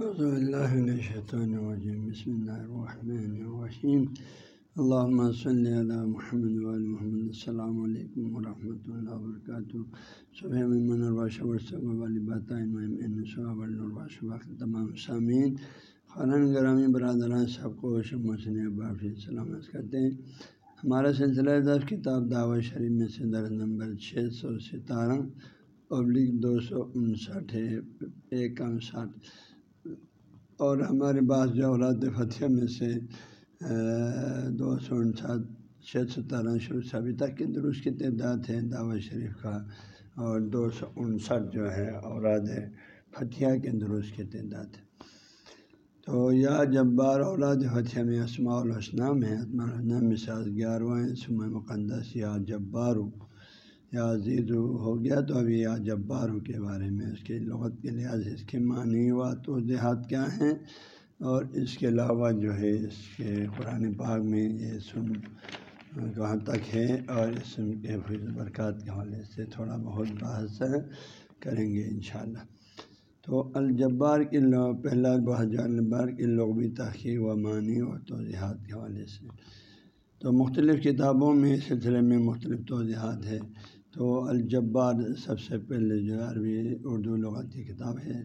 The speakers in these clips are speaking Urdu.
اللہ الشیطان الرجیم بسم اللہ الرحمن الرحیم اللہ صلی اللہ محمد محمد. السلام علیکم ورحمۃ اللہ وبرکاتہ صبح تمام. سامعین خران گرامی، برادران، سب کو بافی سلامت کرتے ہیں. ہمارا سلسلہ دس کتاب دعوت شریف میں سے درج نمبر چھ سو ستارہ پبلک دو سو انسٹھ ہے، ایک کم ساٹھ اور ہمارے بعض جو اولاد فتح میں سے دو سو انسٹھ چھ ستارہ شروع ابھی تک کے درست کی تعداد ہے دعوت شریف کا، اور دو سو انسٹھ جو ہے اولاد فتح کے درست کی تعداد ہے۔ تو یا جب بار اولاد فتح میں اسماع الحسنام ہے اسماء الحسنام میں سے گیارہواں سمع مقدس یا جب بارو یا عزیز ہو گیا تو ابھی یا جباروں کے بارے میں، اس کے لغت کے لحاظ اس کے معنی و تو دیہات کیا ہیں اور اس کے علاوہ جو ہے اس کے قرآن پاک میں یہ سن کہاں تک ہے اور اس کے فض برکات کے حوالے سے تھوڑا بہت بحث کریں گے انشاءاللہ۔ تو الجبار کے لوگ پہلا بہت الجبار کے لوگ بھی تحقیق و معنی اور توضیحات کے حوالے سے۔ تو مختلف کتابوں میں سلسلے میں مختلف توضیحات ہے تو الجبار سب سے پہلے جو عربی اردو لغت کی کتاب ہے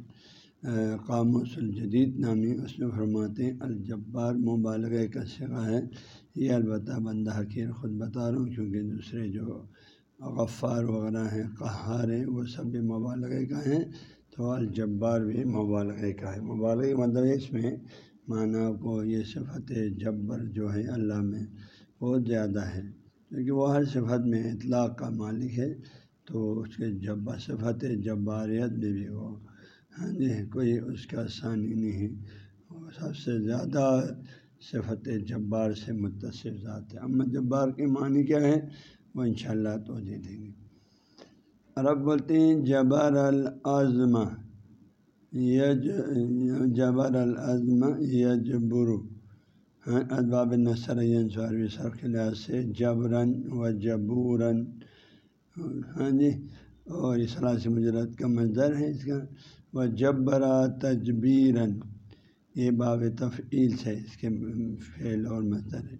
قاموس الجدید نامی، اس میں فرماتے ہیں، الجبار مبالغہ کا سگا ہے۔ یہ البتہ بندہ حقیر خود بتا رہا ہوں کیونکہ دوسرے جو غفار وغیرہ ہیں، قہار ہیں، وہ سب بھی مبالغے کا ہیں۔ تو الجبار بھی مبالغے کا ہے۔ مبالغ مطلب اس میں معنی کو، یہ صفت جبر جو ہے، اللہ میں بہت زیادہ ہے۔ کیونکہ وہ ہر صفت میں اطلاق کا مالک ہے، تو اس کے جب صفت جباریت میں بھی وہ ہاں جی کوئی اس کا ثانی نہیں وہ سب سے زیادہ صفت جبار سے متصف ذات ہے۔ امت جبار کے معنی کیا ہے وہ انشاءاللہ تو دے دیں گے۔ عرب بولتے ہیں جبر العظمہ۔ یج جبر العظمہ یجبرو۔ ہاں نثر سواروی سر کے لحاظ سے جبرن و جبورن ہاں جی اور اصلاح سے مجرت کا مظر ہے اس کا وہ جبرا تجبیرن یہ باب تفعیل سے اس کے فعل اور مظر ہے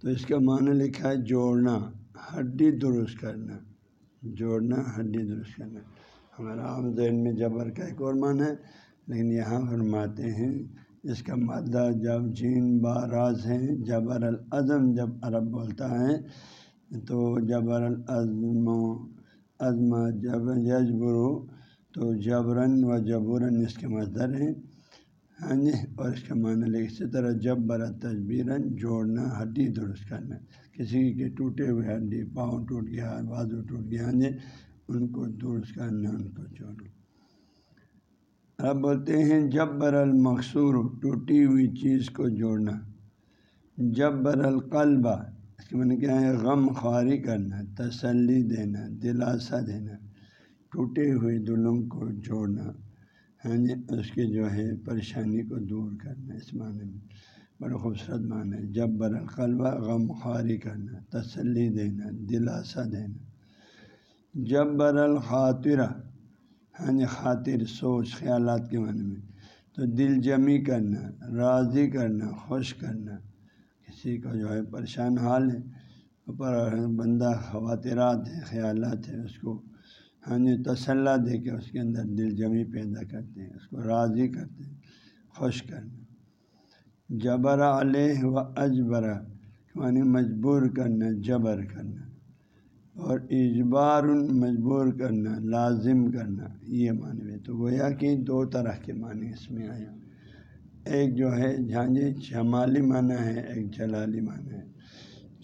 تو اس کا معنی لکھا ہے جوڑنا ہڈی درست کرنا جوڑنا ہڈی درست کرنا ہمارا عام ذہن میں جبر کا ایک اور معنی ہے لیکن یہاں فرماتے ہیں اس کا مادہ جب جین باراز ہیں، جبر العظم جب عرب بولتا ہے، تو جبر العظم، عظم جب یجبرو تو جبرن و جبرن اس کے مظر ہیں۔ ہاں جی اور اس کا معنی لے اسی طرح جب برا تجبیرن جوڑنا، ہڈی درست کرنا۔ کسی کے ٹوٹے ہوئے ہڈی، پاؤں ٹوٹ گیا، بازو ٹوٹ گیا ہاں جی ان کو درست کرنا، ان کو جوڑنا۔ اب بولتے ہیں جب بر المقصور ٹوٹی ہوئی چیز کو جوڑنا۔ جب بر القلبہ اس کے معنی کیا ہے؟ غم خواری کرنا، تسلی دینا، دلاسا دینا، ٹوٹے ہوئے دلوں کو جوڑنا ہاں جی؟ اس کی جو ہے پریشانی کو دور کرنا، اس معنی میں بڑا خوبصورت معنی ہے۔ جب بر القلبہ غم خواری کرنا، تسلی دینا، دلاسا دینا۔ جب بر الخاطرہ ہاں جی خاطر، سوچ، خیالات کے معنی میں۔ تو دل جمی کرنا، راضی کرنا، خوش کرنا، کسی کا جو ہے پریشان حال ہے، اوپر بندہ خواترات ہیں، خیالات ہیں، اس کو ہاں جی تسلّہ دے کے اس کے اندر دل جمی پیدا کرتے ہیں، اس کو راضی کرتے ہیں، خوش کرنا۔ جبر علیہ و اجبرا معنی مجبور کرنا، جبر کرنا۔ اور اجبار مجبور کرنا، لازم کرنا، یہ معنی ہے تو گویا کہ دو طرح کے معنی اس میں آیا ایک جو ہے جھانجے جمالی معنی ہے، ایک جلالی معنی ہے۔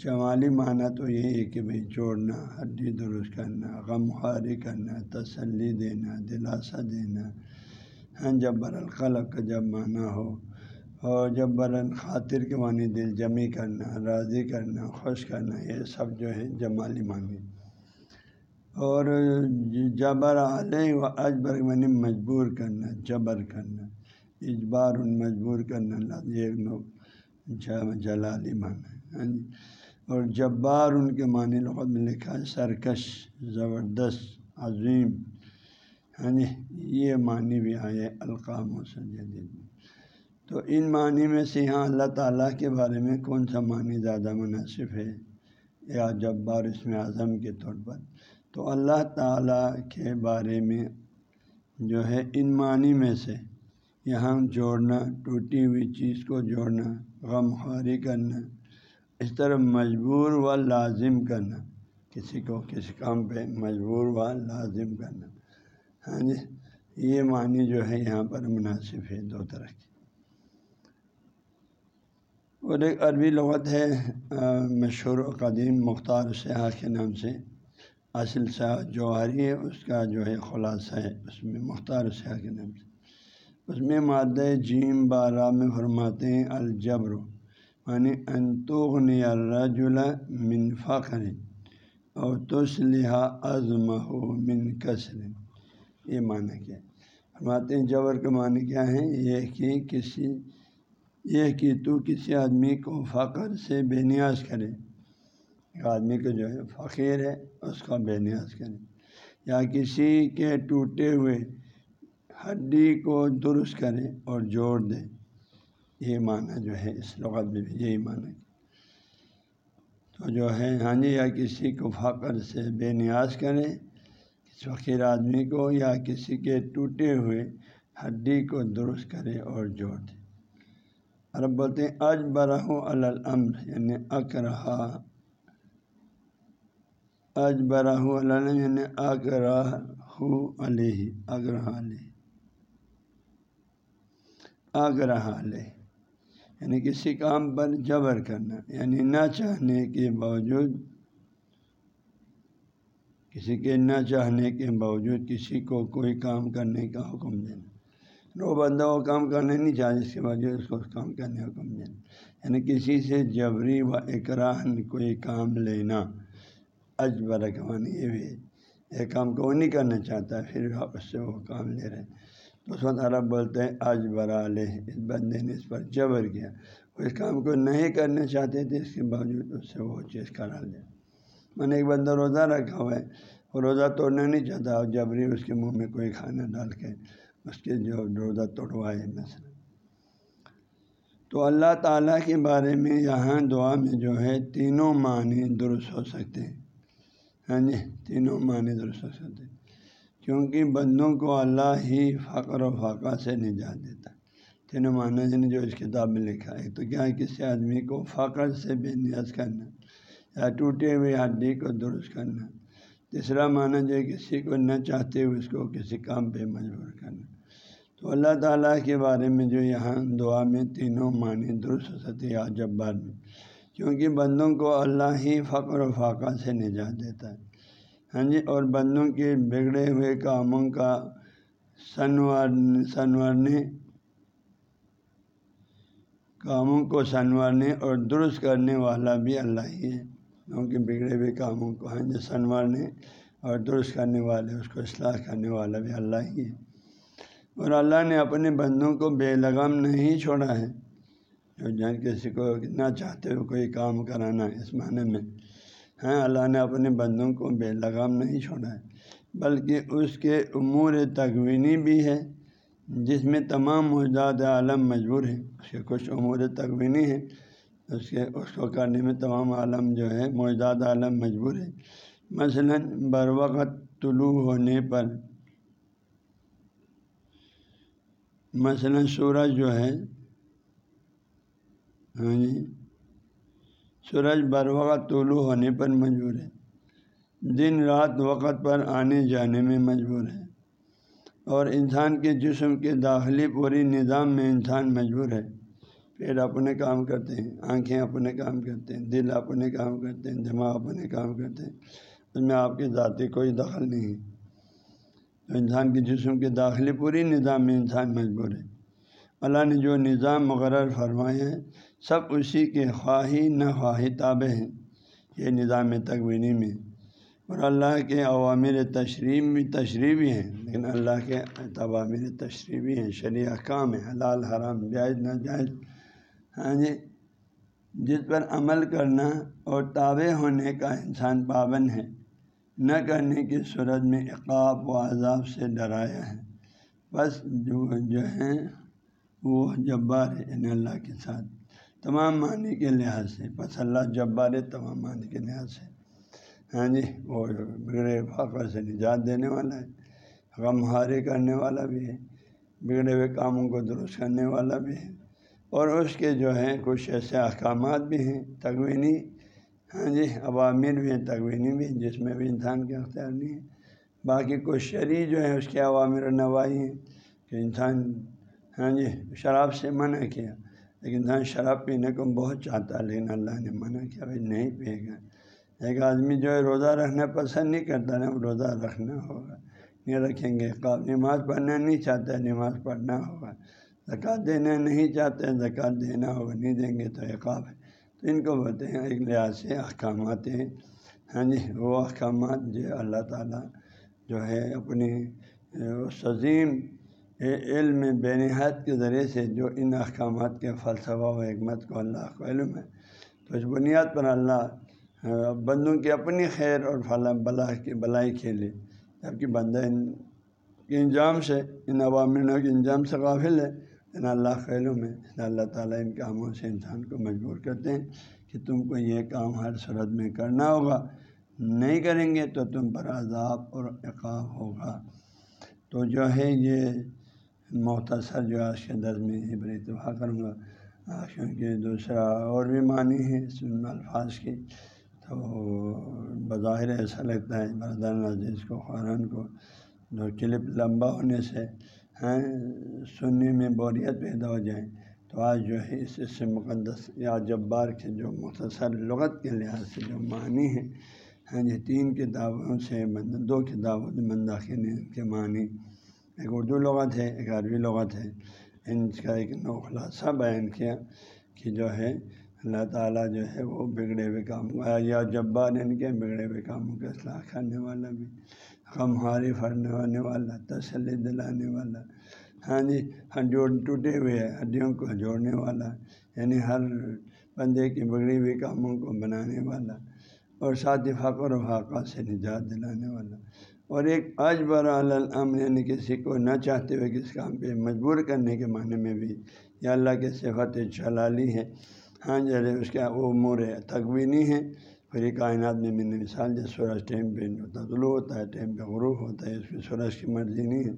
جمالی معنی تو یہ ہے کہ بھائی جوڑنا ہڈی درست کرنا، غم خواری کرنا، تسلی دینا، دلاسا دینا۔ ہاں جب برالخلق کا جب معنی ہو اور جب برن خاطر کے معنی دل جمی کرنا، راضی کرنا، خوش کرنا، یہ سب جو ہے جمالی معنی۔ اور جبر علیہ و اجبر کے معنی مجبور کرنا، جبر کرنا، اجبار ان مجبور کرنا یہ جلالی معنی ہاں جی۔ اور جبار ان کے معنی لغت میں لکھا ہے سرکش، زبردست، عظیم ہاں جی یہ معنی بھی آئے القام و سجدید تو ان معنی میں سے یہاں اللہ تعالیٰ کے بارے میں کون سا معنی زیادہ مناسب ہے؟ یا جبار اس میں اعظم کے طور پر۔ تو اللہ تعالیٰ کے بارے میں جو ہے ان معنی میں سے یہاں جوڑنا، ٹوٹی ہوئی چیز کو جوڑنا، غم خواری کرنا، اس طرح مجبور و لازم کرنا، کسی کو کسی کام پہ مجبور و لازم کرنا۔ ہاں جی یہ معنی جو ہے یہاں پر مناسب ہے دو طرح کی اور ایک عربی لغت ہے مشہور و قدیم مختار سیاح کے نام سے۔ اصل سیاح جوہری ہے، اس کا جو ہے خلاصہ ہے اس میں مختار سیاح کے نام سے۔ اس میں مادہ جیم بارہ میں فرماتے ہیں، الجبر یعنی انتغنی الرجل من فخر اور تسلحہ عزم من کثر یہ معنی کیا فرماتے ہیں جبر کے معنی کیا ہے یہ کہ کسی یہ کہ تو کسی آدمی کو فخر سے بے نیاز کرے۔ ایک آدمی کو جو ہے فقیر ہے، اس کا بے نیاز کرے۔ یا کسی کے ٹوٹے ہوئے ہڈی کو درست کرے اور جوڑ دے۔ یہ معنی جو ہے اس لغت میں بھی یہی معنی تو جو ہے ہاں جی یا کسی کو فخر سے بے نیاز کرے کسی فقیر آدمی کو یا کسی کے ٹوٹے ہوئے ہڈی کو درست کرے اور جوڑ دے۔ عرب بولتے ہیں اج براہ الامر یعنی اکرہا اج براہ الم یعنی اکرہ علیہ اگرہ علیہ۔ آگرہ لے یعنی کسی کام پر جبر کرنا یعنی نہ چاہنے کے باوجود، کسی کے نہ چاہنے کے باوجود کسی کو کوئی کام کرنے کا حکم دینا۔ وہ بندہ وہ کام کرنا نہیں چاہے جس کے باوجود اس کو کام کرنے کا حکم دینا یعنی کسی سے جبری و اقران کوئی کام لینا اجبر کمانی یہ بھی ایک کام کو وہ نہیں کرنا چاہتا، پھر اس سے وہ کام لے رہے ہیں۔ تو اس وقت عرب بولتے ہیں آج برا لے اس بندے نے اس پر جبر کیا۔ وہ اس کام کو نہیں کرنا چاہتے تھے، اس کے باوجود اس سے وہ چیز کرا لیا میں نے ایک بندہ روزہ رکھا ہوا ہے، وہ روزہ توڑنا نہیں چاہتا، اور جبری اس کے منہ میں کوئی کھانا ڈال کے اس کے جو روزہ توڑوائے مثلا تو اللہ تعالیٰ کے بارے میں یہاں دعا میں جو ہے تینوں معنی درست ہو سکتے ہیں۔ ہاں جی تینوں معنی درست ہو سکتے ہیں۔ کیونکہ بندوں کو اللہ ہی فقر و فاقہ سے نجات دیتا تینوں معنی نے جو اس کتاب میں لکھا ہے۔ تو کیا ہے کسی آدمی کو فقر سے بے نیاز کرنا، یا ٹوٹے ہوئے ہڈی کو درست کرنا تیسرا معنی جو ہے، کسی کو نہ چاہتے ہوئے اس کو کسی کام پہ مجبور کرنا۔ تو اللہ تعالیٰ کے بارے میں جو یہاں دعا میں تینوں معنی درست ہو سکتے ہیں جب میں۔ کیونکہ بندوں کو اللہ ہی فقر و فاقہ سے نجات دیتا ہے۔ ہاں جی؟ اور بندوں کے بگڑے ہوئے کاموں کا سنوار، سنوارنے، کاموں کو سنوارنے اور درست کرنے والا بھی اللہ ہی ہے۔ کیونکہ بگڑے ہوئے کاموں کو ہاں جی، سنوارنے اور درست کرنے والے، اس کو اصلاح کرنے والا بھی اللہ ہی ہے۔ اور اللہ نے اپنے بندوں کو بے لگام نہیں چھوڑا ہے۔ جو جان کسی کو نہ چاہتے ہو کوئی کام کرانا اس معنی میں۔ ہیں اللہ نے اپنے بندوں کو بے لگام نہیں چھوڑا ہے، بلکہ اس کے امور تقوینی بھی ہے، جس میں تمام موجود عالم مجبور ہیں۔ اس کے کچھ امور تقوینی ہیں۔ اس کے اس کو کرنے میں تمام عالم جو ہے موجود عالم مجبور ہے مثلاً، بر وقت طلوع ہونے پر، مثلاً سورج جو ہے ہاں جی سورج بر وقت طلوع ہونے پر مجبور ہے۔ دن رات وقت پر آنے جانے میں مجبور ہے۔ اور انسان کے جسم کے داخلی پوری نظام میں انسان مجبور ہے۔ پیر اپنے کام کرتے ہیں، آنکھیں اپنے کام کرتے ہیں، دل اپنے کام کرتے ہیں، دماغ اپنے کام کرتے ہیں، اس میں آپ کی ذاتی کوئی دخل نہیں ہے۔ تو انسان کے جسم کے داخلی پوری نظام میں انسان مجبور ہے۔ اللہ نے جو نظام مقرر فرمائے ہیں، سب اسی کے خواہی نہ خواہی تابع ہیں۔ یہ نظام تقوینی میں اور اللہ کے عوامر تشریح بھی تشریح بھی ہیں، لیکن اللہ کے عوامر تشریح بھی ہیں۔ شریع کام ہے، حلال، حرام، جائز نہ جائز ہاں جی جس پر عمل کرنا اور تابع ہونے کا انسان پابند ہے، نہ کرنے کی صورت میں عقاب و عذاب سے ڈرایا ہے۔ بس جو جو ہیں وہ جبار ہے ان اللہ کے ساتھ۔ تمام معنی کے لحاظ سے، بس اللہ جبار تمام معنی کے لحاظ سے۔ ہاں جی وہ بگڑے فخر سے نجات دینے والا ہے، غم ہارے کرنے والا بھی ہے بگڑے ہوئے کاموں کو درست کرنے والا بھی ہے۔ اور اس کے جو ہیں کچھ ایسے احکامات بھی ہیں تغوینی ہاں جی عوامر بھی ہیں تغوینی بھی، جس میں بھی انسان کے اختیار نہیں ہے باقی کچھ شرع جو ہیں، اس کے عوامر و نوائی ہیں کہ انسان ہاں جی شراب سے منع کیا۔ لیکن انسان شراب پینے کو بہت چاہتا ہے، لیکن اللہ نے منع کیا، بھائی نہیں پیے گا۔ ایک آدمی جو ہے، روزہ رکھنا پسند نہیں کرتا نا روزہ رکھنا ہوگا نہیں رکھیں گے۔ نماز پڑھنا نہیں چاہتا، نماز پڑھنا ہوگا۔ زکوٰۃ دینا نہیں چاہتے زکوٰۃ دینا ہوگا نہیں دیں گے تو عقاب ہے۔ تو ان کو بولتے ہیں، ایک لحاظ سے احکامات ہیں۔ ہاں جی وہ احکامات جو اللہ تعالیٰ جو ہے اپنی عظیم علم بے نہایت کے ذریعے سے جو ان احکامات کے فلسفہ و حکمت کو اللہ کو علم ہے، تو اس بنیاد پر اللہ بندوں کی اپنی خیر اور فلاں بلا کی، بلائی کھیلے جبکہ بندہ ان کے انجام سے، ان عوامل کے انجام سے قابل ہے۔ ان اللہ خیلوں میں اللہ تعالیٰ ان کاموں سے انسان کو مجبور کرتے ہیں کہ تم کو یہ کام ہر صورت میں کرنا ہوگا۔ نہیں کریں گے تو تم پر عذاب اور عقاب ہوگا۔ تو جو ہے یہ مختصر جو آج کے درد میں یہ بڑی اتفاق کروں گا۔ کیونکہ دوسرا اور بھی معنی ہے سن الفاظ کی تو بظاہر ایسا لگتا ہے بردان عزیز کو خوران کو، جو کلپ لمبا ہونے سے سننے میں بوریت پیدا ہو جائے تو آج جو ہے، اس سے مقدس یا جبار کے جو مختصر لغت کے لحاظ سے جو معنی ہے ہاں جی تین کتابوں سے دو کتابوں سے کے معنی ایک اردو لغت ہے، ایک عربی لغت ہے۔ ان کا ایک نو خلاصہ بیان کیا کہ جو ہے، اللہ تعالیٰ جو ہے، وہ بگڑے ہوئے کام یا جبار ان کے بگڑے ہوئے کاموں کا اصلاح کرنے والا بھی ہاری پھڑنے والا، تسلی دلانے والا۔ ہاں جی ہاں جوڑ ٹوٹے ہوئے ہڈیوں کو جوڑنے والا۔ یعنی ہر بندے کی بگڑی ہوئی کاموں کو بنانے والا۔ اور ساتھ ہی فقر و فاقہ سے نجات دلانے والا۔ اور ایک آج بر یعنی کسی کو نہ چاہتے ہوئے کس کام پہ مجبور کرنے کے معنی میں بھی یا اللہ کے صفت چلالی ہے۔ ہاں جی اس کا وہ امور تقوینی ہے۔ پھر کائنات میں میں نے مثال جیسے سورج ٹیم پہ طلوع ہوتا ہے ٹیم پہ غروب ہوتا ہے، اس کی سورج کی مرضی نہیں ہے۔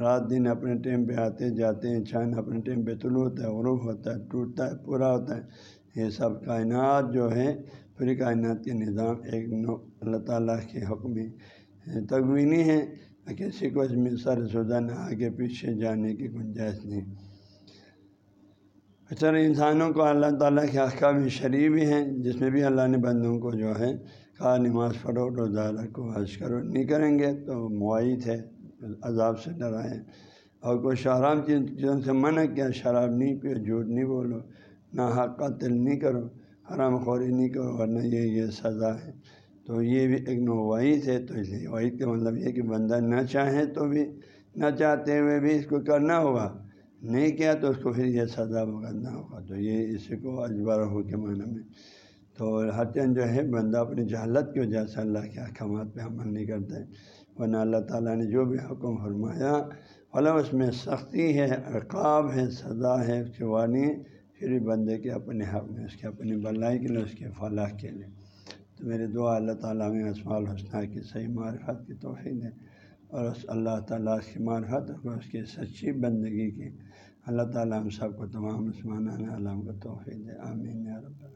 رات دن اپنے ٹیم پہ آتے جاتے ہیں چاند اپنے ٹیم پہ طلوع ہوتا ہے، غروب ہوتا ہے، ٹوٹتا ہے، پورا ہوتا ہے۔ یہ سب کائنات جو ہے پوری کائنات کے نظام ایک نو اللہ تعالیٰ کے حکم تغوینی ہے کسی کو اس میں سر سوزہ نہ آگے پیچھے جانے کی گنجائش نہیں۔ اچھا انسانوں کو اللہ تعالیٰ کے احکام شریع بھی ہیں، جس میں بھی اللہ نے بندوں کو جو ہے کہا، نماز پڑھو، روزہ رکھو، حج کرو، نہیں کریں گے تو معیت ہے، عذاب سے ڈرائیں۔ اور کوئی شراب چیزوں سے منع کیا، شراب نہیں پیو، جھوٹ نہیں بولو، نہ حق قتل نہیں کرو، حرام خوری نہیں کرو، ورنہ یہ یہ سزا ہے۔ تو یہ بھی ایک نوعید ہے، تو اس لیے وعید کا مطلب یہ کہ بندہ نہ چاہیں تو بھی، نہ چاہتے ہوئے بھی اس کو کرنا ہوگا۔ نہیں کیا تو اس کو پھر یہ سزا بھگتنا ہوگا۔ تو یہ اسی کو اجبار ہو کے معنی میں۔ تو ہر جو ہے، بندہ اپنی جہالت کی وجہ سے اللہ کے احکامات پہ عمل نہیں کرتا ہے۔ ورنہ اللہ تعالیٰ نے جو بھی حکم فرمایا، فلاں اس میں سختی ہے، عقاب ہے، سزا ہے اس کے وانی پھر بھی بندے کے اپنے حق میں، اس کے اپنی بلائی کے لیے، اس کے فلاح کے لیے۔ تو میرے دعا، اللہ تعالیٰ میں اسماع الحسنہ کی صحیح معرفت کی توفیق ہے اور اس اللہ تعالیٰ کی معرفت اور اس کی سچی بندگی کی اللہ تعالیٰ ہم سب کو تمام عثمان علام کو توفیق دے. آمین رب